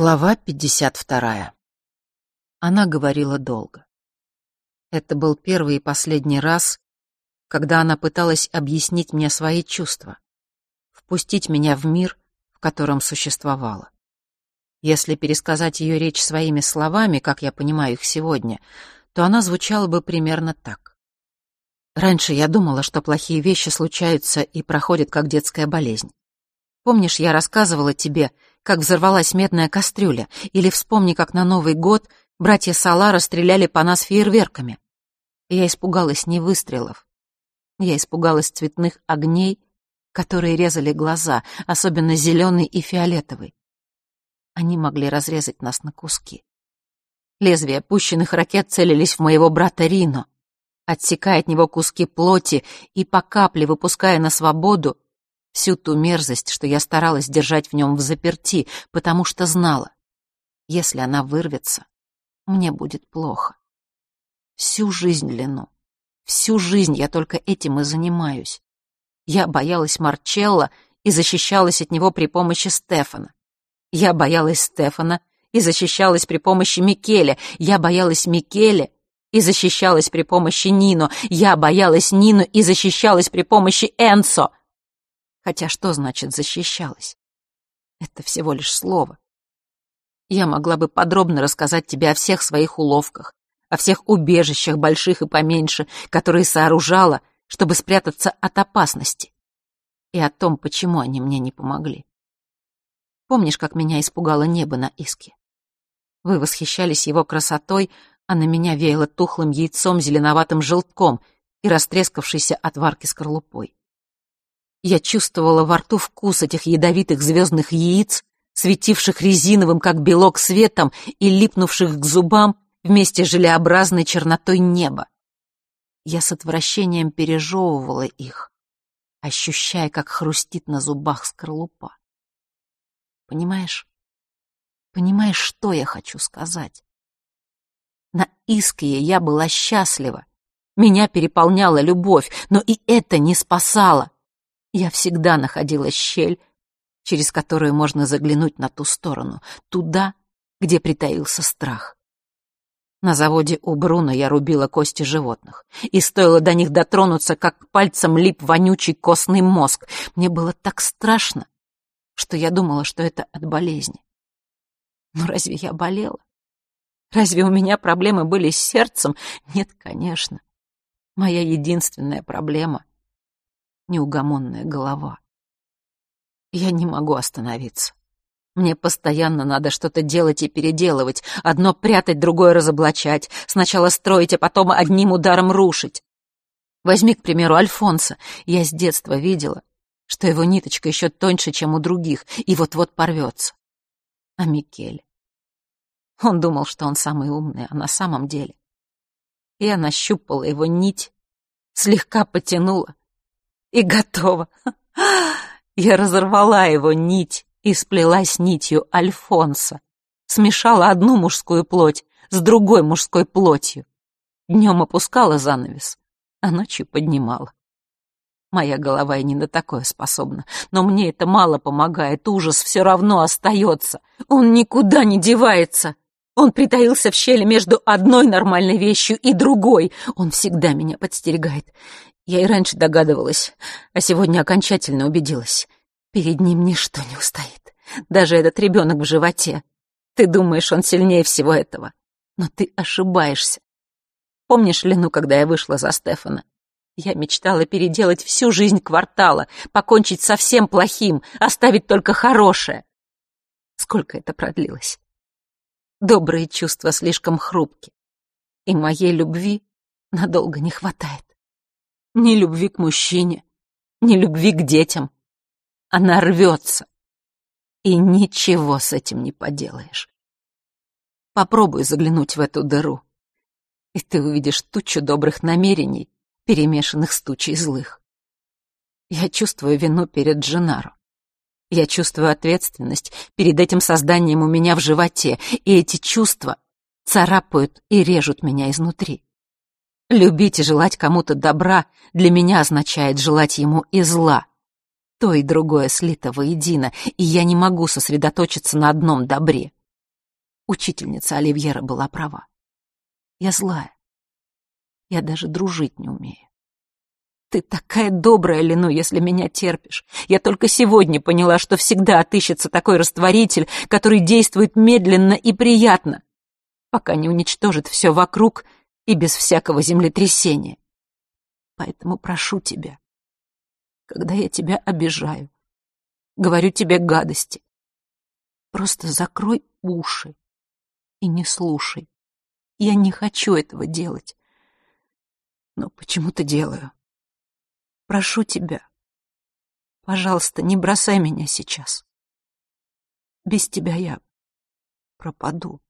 Глава 52. Она говорила долго. Это был первый и последний раз, когда она пыталась объяснить мне свои чувства, впустить меня в мир, в котором существовала. Если пересказать ее речь своими словами, как я понимаю их сегодня, то она звучала бы примерно так. Раньше я думала, что плохие вещи случаются и проходят как детская болезнь. Помнишь, я рассказывала тебе, как взорвалась медная кастрюля, или вспомни, как на Новый год братья Салара стреляли по нас фейерверками. я испугалась не выстрелов. Я испугалась цветных огней, которые резали глаза, особенно зеленый и фиолетовый. Они могли разрезать нас на куски. Лезвия пущенных ракет целились в моего брата Рино, отсекая от него куски плоти и по капле выпуская на свободу всю ту мерзость, что я старалась держать в нем в заперти, потому что знала, если она вырвется, мне будет плохо. Всю жизнь Лену, всю жизнь я только этим и занимаюсь. Я боялась Марчелла и защищалась от него при помощи Стефана. Я боялась Стефана и защищалась при помощи Микеле. Я боялась Микеле и защищалась при помощи Нино. Я боялась Нину и защищалась при помощи Энсо. Хотя что значит «защищалась»? Это всего лишь слово. Я могла бы подробно рассказать тебе о всех своих уловках, о всех убежищах, больших и поменьше, которые сооружала, чтобы спрятаться от опасности, и о том, почему они мне не помогли. Помнишь, как меня испугало небо на Иске? Вы восхищались его красотой, а на меня веяло тухлым яйцом зеленоватым желтком и растрескавшейся от варки скорлупой. Я чувствовала во рту вкус этих ядовитых звездных яиц, светивших резиновым, как белок, светом и липнувших к зубам вместе с желеобразной чернотой неба. Я с отвращением пережевывала их, ощущая, как хрустит на зубах скорлупа. Понимаешь? Понимаешь, что я хочу сказать? На Иске я была счастлива. Меня переполняла любовь, но и это не спасало. Я всегда находила щель, через которую можно заглянуть на ту сторону, туда, где притаился страх. На заводе у Бруно я рубила кости животных, и стоило до них дотронуться, как пальцем лип вонючий костный мозг. Мне было так страшно, что я думала, что это от болезни. Но разве я болела? Разве у меня проблемы были с сердцем? Нет, конечно. Моя единственная проблема неугомонная голова. Я не могу остановиться. Мне постоянно надо что-то делать и переделывать, одно прятать, другое разоблачать, сначала строить, а потом одним ударом рушить. Возьми, к примеру, Альфонса. Я с детства видела, что его ниточка еще тоньше, чем у других, и вот-вот порвется. А Микель? Он думал, что он самый умный, а на самом деле... Я нащупала его нить, слегка потянула, и готово. Я разорвала его нить и сплелась нитью Альфонса. Смешала одну мужскую плоть с другой мужской плотью. Днем опускала занавес, а ночью поднимала. Моя голова и не на такое способна, но мне это мало помогает, ужас все равно остается. Он никуда не девается. Он притаился в щели между одной нормальной вещью и другой. Он всегда меня подстерегает. Я и раньше догадывалась, а сегодня окончательно убедилась. Перед ним ничто не устоит. Даже этот ребенок в животе. Ты думаешь, он сильнее всего этого. Но ты ошибаешься. Помнишь Лену, когда я вышла за Стефана? Я мечтала переделать всю жизнь квартала, покончить со всем плохим, оставить только хорошее. Сколько это продлилось? Добрые чувства слишком хрупки, и моей любви надолго не хватает. Ни любви к мужчине, ни любви к детям. Она рвется. И ничего с этим не поделаешь. Попробуй заглянуть в эту дыру, и ты увидишь тучу добрых намерений, перемешанных с тучей злых. Я чувствую вину перед Дженаро. Я чувствую ответственность перед этим созданием у меня в животе, и эти чувства царапают и режут меня изнутри. Любить и желать кому-то добра для меня означает желать ему и зла. То и другое слито воедино, и я не могу сосредоточиться на одном добре. Учительница Оливьера была права. Я злая. Я даже дружить не умею. Ты такая добрая, Лену, если меня терпишь. Я только сегодня поняла, что всегда отыщется такой растворитель, который действует медленно и приятно, пока не уничтожит все вокруг и без всякого землетрясения. Поэтому прошу тебя, когда я тебя обижаю, говорю тебе гадости, просто закрой уши и не слушай. Я не хочу этого делать, но почему-то делаю. Прошу тебя, пожалуйста, не бросай меня сейчас. Без тебя я пропаду.